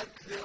final